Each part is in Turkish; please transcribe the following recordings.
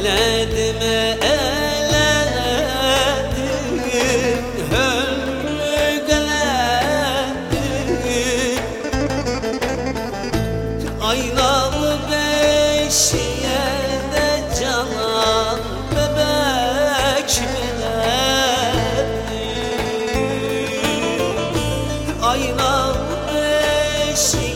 Eledime eledim Hönlü geledim Aynalı beşiye de canan bebek beledim Aynalı beşiye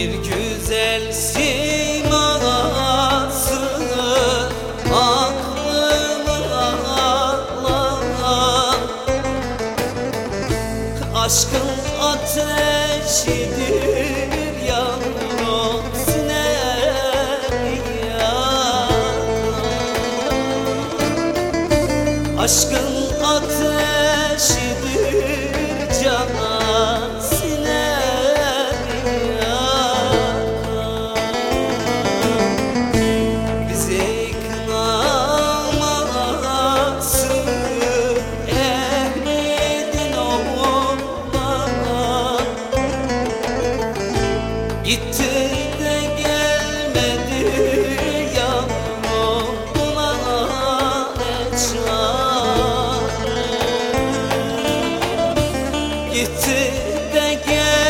Bir güzel siması aklımı alan Aşkın ateşidir yanıyor Aşkın ateşidir canan gitti de gel